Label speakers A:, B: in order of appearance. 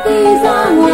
A: these on